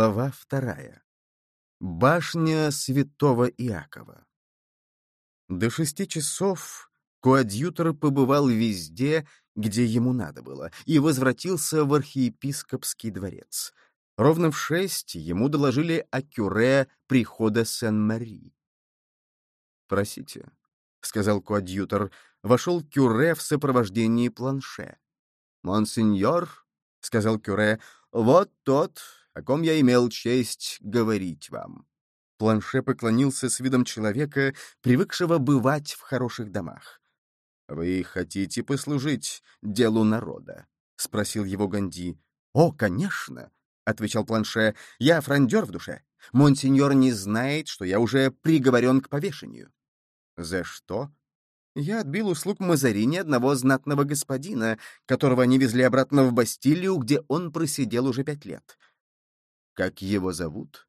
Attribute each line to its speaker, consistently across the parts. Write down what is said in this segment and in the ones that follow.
Speaker 1: Глава вторая. Башня святого Иакова. До шести часов коадьютор побывал везде, где ему надо было, и возвратился в архиепископский дворец. Ровно в шесть ему доложили о кюре прихода Сен-Мари. «Просите», — сказал коадьютор, — вошел кюре в сопровождении планше. «Монсеньор», — сказал кюре, — «вот тот, о ком я имел честь говорить вам». Планше поклонился с видом человека, привыкшего бывать в хороших домах. «Вы хотите послужить делу народа?» — спросил его Ганди. «О, конечно!» — отвечал Планше. «Я фрондер в душе. Монсеньор не знает, что я уже приговорен к повешению». «За что?» Я отбил услуг Мазарини одного знатного господина, которого они везли обратно в Бастилию, где он просидел уже пять лет. Как его зовут?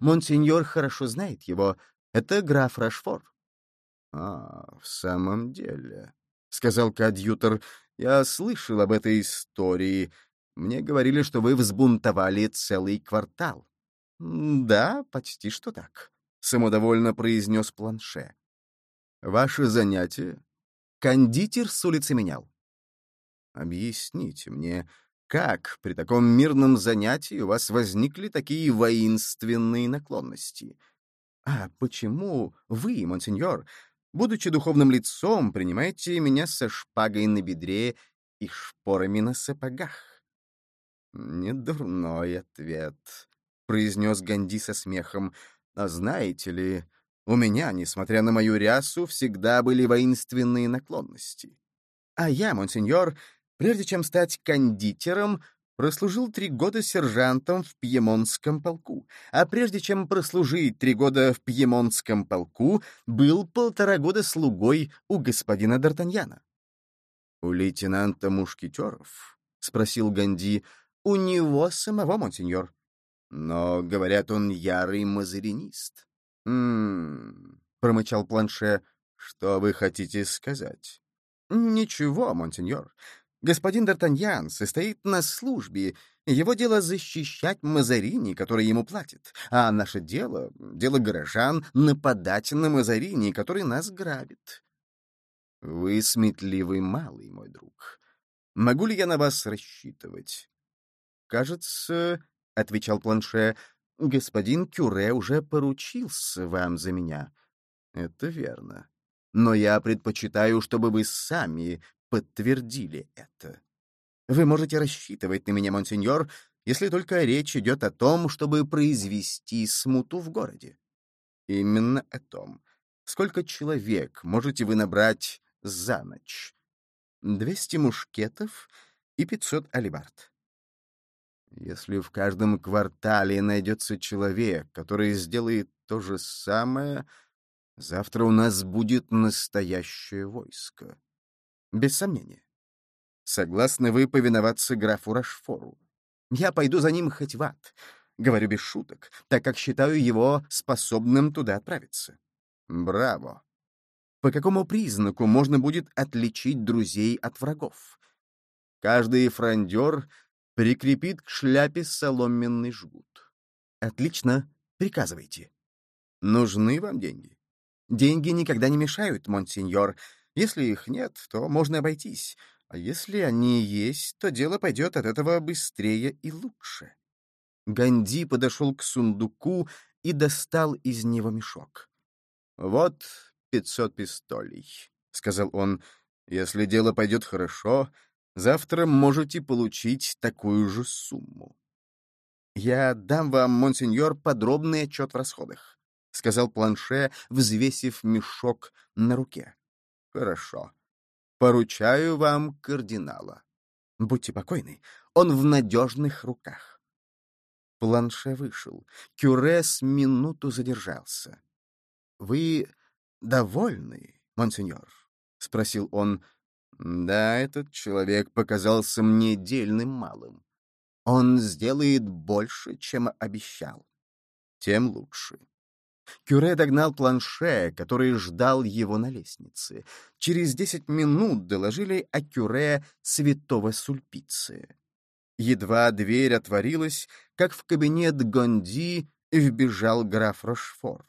Speaker 1: Монсеньор хорошо знает его. Это граф Рашфор. — А, в самом деле, — сказал коадьютор, — я слышал об этой истории. Мне говорили, что вы взбунтовали целый квартал. — Да, почти что так, — самодовольно произнес планше. — Ваше занятие? Кондитер с улицы менял. — Объясните мне, как при таком мирном занятии у вас возникли такие воинственные наклонности? А почему вы, монсеньор, будучи духовным лицом, принимаете меня со шпагой на бедре и шпорами на сапогах? Недурной ответ, — произнес Ганди со смехом. А знаете ли, у меня, несмотря на мою рясу, всегда были воинственные наклонности. А я, монсеньор, Прежде чем стать кондитером, прослужил три года сержантом в Пьемонтском полку, а прежде чем прослужить три года в Пьемонтском полку, был полтора года слугой у господина Д'Артаньяна. — У лейтенанта Мушкетеров? — спросил Ганди. — У него самого, монсеньор. Но, говорят, он ярый мазаринист. — М-м-м, промычал Планше. — Что вы хотите сказать? — Ничего, монсеньор. Господин Д'Артаньян состоит на службе, его дело защищать Мазарини, который ему платит, а наше дело, дело горожан, нападать на Мазарини, который нас грабит. Вы сметливый малый, мой друг. Могу ли я на вас рассчитывать? Кажется, — отвечал Планше, — господин Кюре уже поручился вам за меня. Это верно. Но я предпочитаю, чтобы вы сами подтвердили это. Вы можете рассчитывать на меня, монсеньор, если только речь идет о том, чтобы произвести смуту в городе. Именно о том. Сколько человек можете вы набрать за ночь? Двести мушкетов и пятьсот алибард. Если в каждом квартале найдется человек, который сделает то же самое, завтра у нас будет настоящее войско. Без сомнения. Согласны вы повиноваться графу Рашфору? Я пойду за ним хоть в ад. Говорю без шуток, так как считаю его способным туда отправиться. Браво. По какому признаку можно будет отличить друзей от врагов? Каждый фрондер прикрепит к шляпе соломенный жгут. Отлично, приказывайте. Нужны вам деньги? Деньги никогда не мешают, монсеньор, если их нет, то можно обойтись, а если они есть, то дело пойдет от этого быстрее и лучше. Ганди подошел к сундуку и достал из него мешок. «Вот пятьсот пистолей», — сказал он. «Если дело пойдет хорошо, завтра можете получить такую же сумму». «Я дам вам, монсеньор, подробный отчет в расходах», — сказал Планше, взвесив мешок на руке. Хорошо. Поручаю вам кардинала. Будьте покойны, он в надежных руках. Планше вышел. Кюре с минуту задержался. — Вы довольны, монсеньор? — спросил он. — Да, этот человек показался мне дельным малым. Он сделает больше, чем обещал. Тем лучше. Кюре догнал планше, который ждал его на лестнице. Через десять минут доложили о Кюре святого Сульпиция. Едва дверь отворилась, как в кабинет Гонди вбежал граф Рошфор.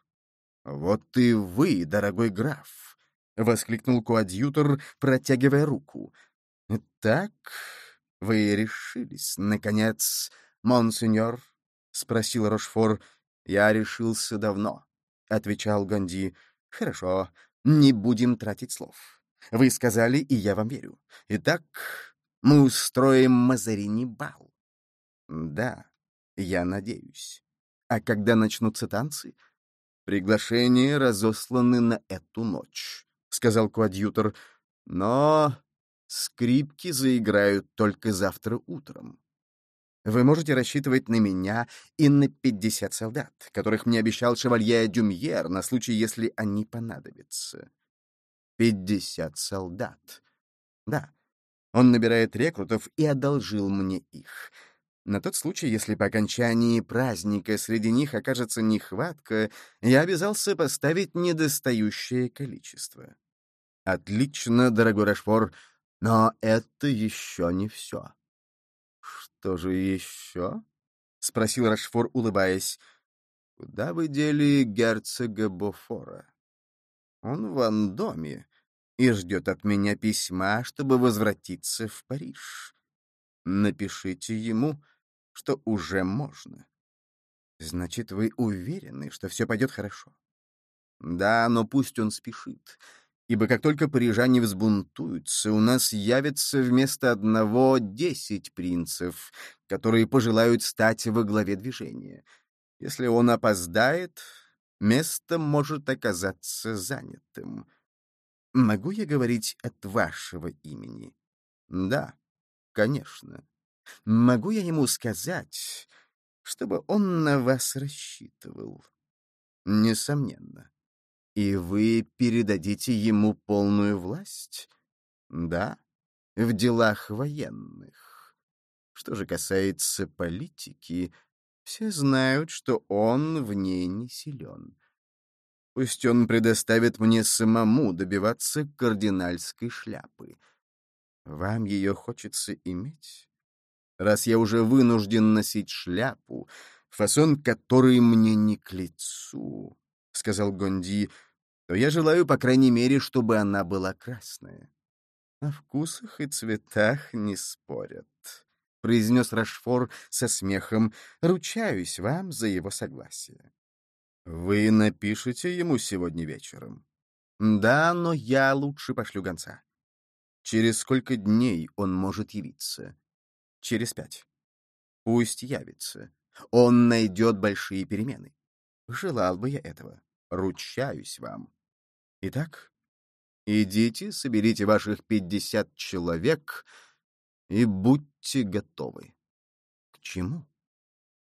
Speaker 1: «Вот и вы, дорогой граф!» — воскликнул коадьютор, протягивая руку. «Так, вы решились, наконец, монсеньор?» — спросил Рошфор. «Я решился давно», — отвечал Ганди. «Хорошо, не будем тратить слов. Вы сказали, и я вам верю. Итак, мы устроим Мазарини бал». «Да, я надеюсь. А когда начнутся танцы?» «Приглашения разосланы на эту ночь», — сказал коадьютор. «Но скрипки заиграют только завтра утром. Вы можете рассчитывать на меня и на пятьдесят солдат, которых мне обещал шевалье Дюмьер на случай, если они понадобятся. Пятьдесят солдат. Да, он набирает рекрутов и одолжил мне их. На тот случай, если по окончании праздника среди них окажется нехватка, я обязался поставить недостающее количество. Отлично, дорогой Рашфор, но это еще не все. Что же еще? — спросил Рашфор, улыбаясь. — Куда вы дели герцога Бофора? Он в Андоме и ждет от меня письма, чтобы возвратиться в Париж. Напишите ему, что уже можно. Значит, вы уверены, что все пойдет хорошо? Да, но пусть он спешит, ибо как только парижане взбунтуются, у нас явится вместо одного десять принцев, которые пожелают стать во главе движения. Если он опоздает, место может оказаться занятым. Могу я говорить от вашего имени? Да, конечно. Могу я ему сказать, чтобы он на вас рассчитывал? Несомненно. И вы передадите ему полную власть? Да, в делах военных. Что же касается политики, все знают, что он в ней не силен. Пусть он предоставит мне самому добиваться кардинальской шляпы. Вам ее хочется иметь? раз я уже вынужден носить шляпу, фасон которой мне не к лицу, — сказал Гонди, — то я желаю, по крайней мере, чтобы она была красная. — О вкусах и цветах не спорят, — произнес Рашфор со смехом, — ручаюсь вам за его согласие. — Вы напишете ему сегодня вечером? — Да, но я лучше пошлю гонца. Через сколько дней он может явиться? через пять. Пусть явится. Он найдет большие перемены. Желал бы я этого. Ручаюсь вам. Итак, идите, соберите ваших пятьдесят человек и будьте готовы. К чему?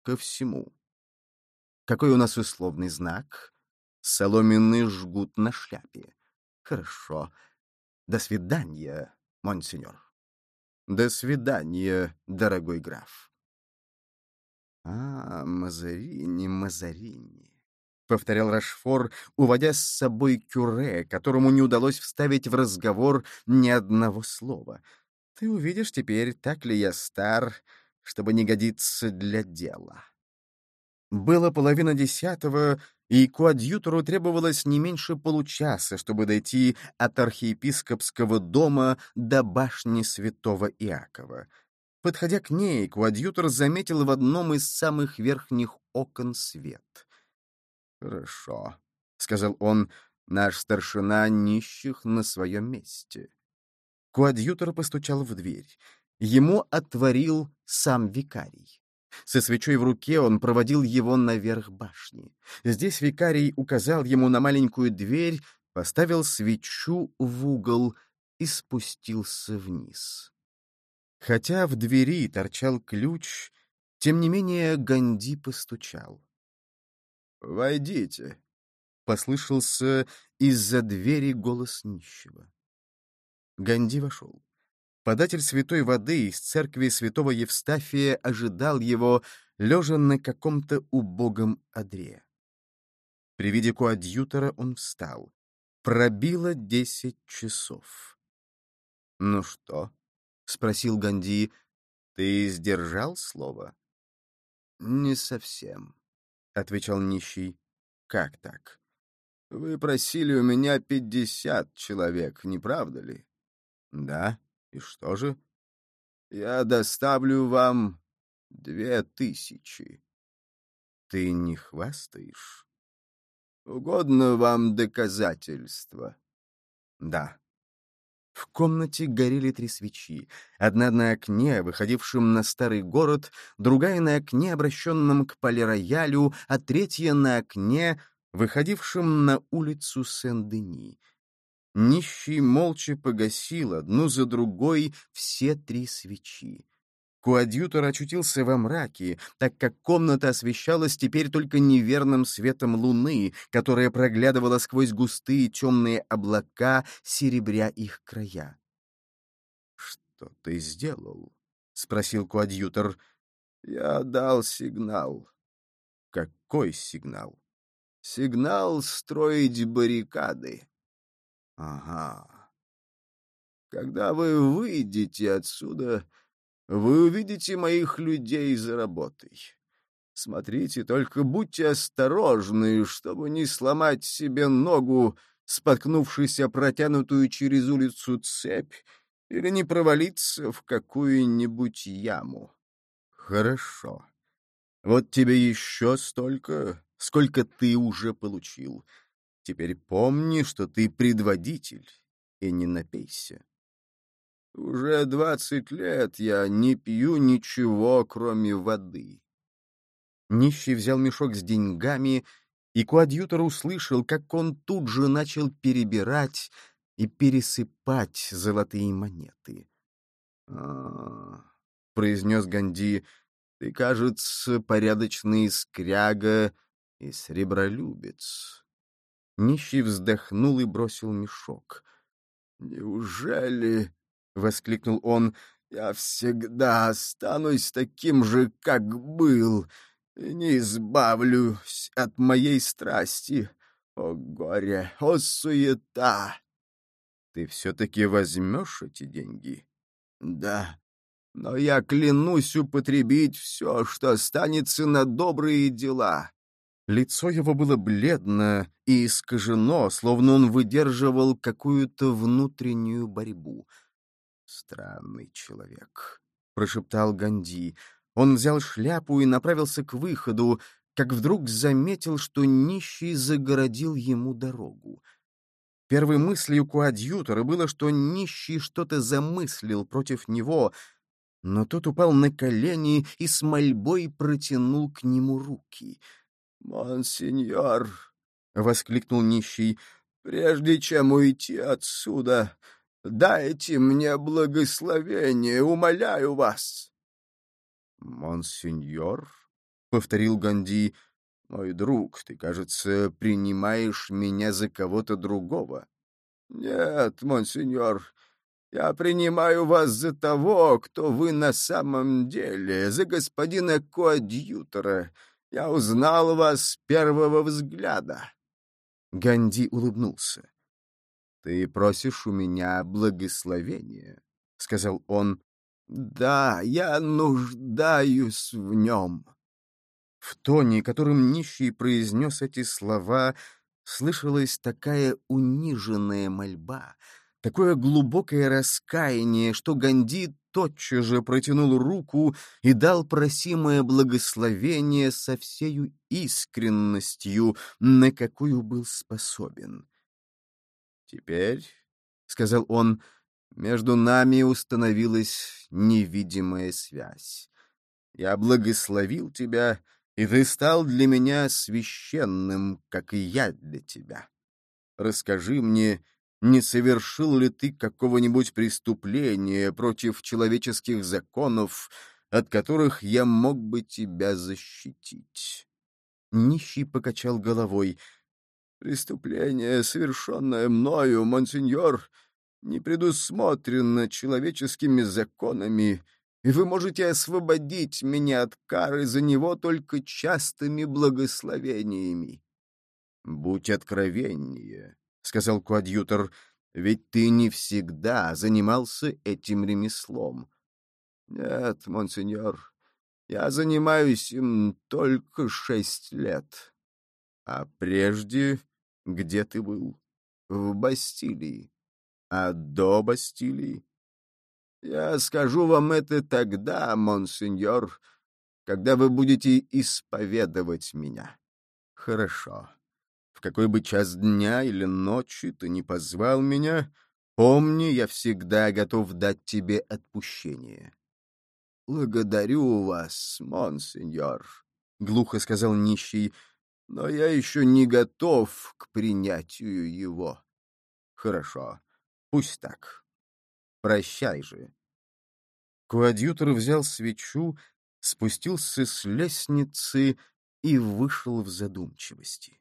Speaker 1: Ко всему. Какой у нас условный знак? Соломенный жгут на шляпе. Хорошо. До свидания, монсеньор. До свидания, дорогой граф. А, Мазарини, Мазарини, — повторял Рашфор, уводя с собой Кюре, которому не удалось вставить в разговор ни одного слова. Ты увидишь теперь, так ли я стар, чтобы не годиться для дела. Было половина десятого, и коадьютору требовалось не меньше получаса, чтобы дойти от архиепископского дома до башни святого Иакова. Подходя к ней, коадьютор заметил в одном из самых верхних окон свет. «Хорошо», — сказал он, — «наш старшина нищих на своем месте». Коадьютор постучал в дверь. Ему отворил сам викарий. Со свечой в руке он проводил его наверх башни. Здесь викарий указал ему на маленькую дверь, поставил свечу в угол и спустился вниз. Хотя в двери торчал ключ, тем не менее Ганди постучал. «Войдите», — послышался из-за двери голос нищего. Ганди вошел. Податель святой воды из церкви святого Евстафия ожидал его, лежа на каком-то убогом одре. При виде коадьютора он встал. Пробило десять часов. «Ну что?» — спросил Ганди. Ты сдержал слово?
Speaker 2: Не совсем, отвечал нищий. Как так? Вы просили у меня пятьдесят человек, не правда ли?
Speaker 1: Да. И что же?
Speaker 2: Я доставлю вам две тысячи.
Speaker 1: Ты не хвастаешь?
Speaker 2: Угодно вам доказательства?
Speaker 1: Да. В комнате горели три свечи. Одна на окне, выходившем на старый город, другая на окне, обращенном к полироялю, а третья на окне, выходившем на улицу Сен-Дени. Нищий молча погасил одну за другой все три свечи. Коадьютор очутился во мраке, так как комната освещалась теперь только неверным светом луны, которая проглядывала сквозь густые темные облака, серебря их края. «Что ты сделал?» — спросил коадьютор.
Speaker 2: «Я дал сигнал».
Speaker 1: «Какой сигнал?»
Speaker 2: «Сигнал строить баррикады».
Speaker 1: «Ага».
Speaker 2: «Когда вы выйдете отсюда...» вы увидите моих людей за работой. Смотрите, только будьте осторожны, чтобы не сломать себе ногу, споткнувшись о протянутую через улицу цепь, или не провалиться в какую-нибудь яму.
Speaker 1: Хорошо. Вот тебе еще столько, сколько ты уже получил. Теперь помни, что ты предводитель, и не напейся.
Speaker 2: Уже двадцать лет я не пью ничего, кроме воды.
Speaker 1: Нищий взял мешок с деньгами, и коадьютор услышал, как он тут же начал перебирать и пересыпать золотые монеты.
Speaker 2: «А, — произнес Ганди, — ты, кажется, порядочный скряга и сребролюбец.
Speaker 1: Нищий вздохнул и бросил мешок.
Speaker 2: — Неужели воскликнул он. «Я всегда останусь таким же, как был, и не избавлюсь от моей страсти. О горе, о суета!»
Speaker 1: «Ты все-таки возьмешь эти деньги?»
Speaker 2: «Да, но я клянусь употребить все, что останется на добрые дела».
Speaker 1: Лицо его было бледно и искажено, словно он выдерживал какую-то внутреннюю борьбу —
Speaker 2: «Странный человек», —
Speaker 1: прошептал Ганди. Он взял шляпу и направился к выходу, как вдруг заметил, что нищий загородил ему дорогу. Первой мыслью коадьютора было, что нищий что-то замыслил против него, но тот упал на колени и с мольбой протянул к нему руки.
Speaker 2: «Монсеньор!» — воскликнул нищий. «Прежде чем уйти отсюда, Дайте мне благословение, умоляю вас.
Speaker 1: Монсеньор, — повторил Ганди, — мой друг, ты, кажется, принимаешь меня за кого-то другого.
Speaker 2: Нет, монсеньор, я принимаю вас за того, кто вы на самом деле, за господина коадьютора. Я узнал вас с первого взгляда.
Speaker 1: Ганди улыбнулся. «Ты просишь у меня благословения», — сказал он.
Speaker 2: «Да, я нуждаюсь в нем».
Speaker 1: В тоне, которым нищий произнес эти слова, слышалась такая униженная мольба, такое глубокое раскаяние, что Ганди тотчас же протянул руку и дал просимое благословение со всею искренностью, на какую был способен.
Speaker 2: «Теперь», — сказал он, — «между нами установилась невидимая связь. Я благословил тебя, и ты стал для меня священным, как и я для тебя. Расскажи мне, не совершил ли ты какого-нибудь преступления против человеческих законов, от которых я мог бы тебя защитить?»
Speaker 1: Нищий покачал головой —
Speaker 2: Преступление, совершенное мною, монсеньор, не предусмотрено человеческими законами, и вы можете освободить меня от кары за него только частыми благословениями.
Speaker 1: — Будь откровеннее, — сказал коадьютор, — ведь ты не всегда занимался этим ремеслом.
Speaker 2: Нет, монсеньор, я занимаюсь им только шесть лет. А прежде где ты был? В Бастилии. А до Бастилии? Я скажу вам это тогда, монсеньор, когда вы будете исповедовать меня. Хорошо. В какой бы час дня или ночи ты не позвал меня, помни, я всегда готов дать тебе отпущение. Благодарю вас, монсеньор, — глухо сказал нищий, — но я еще не готов к принятию его. Хорошо, пусть так. Прощай же. Коадьютор взял свечу, спустился с лестницы и вышел в задумчивости.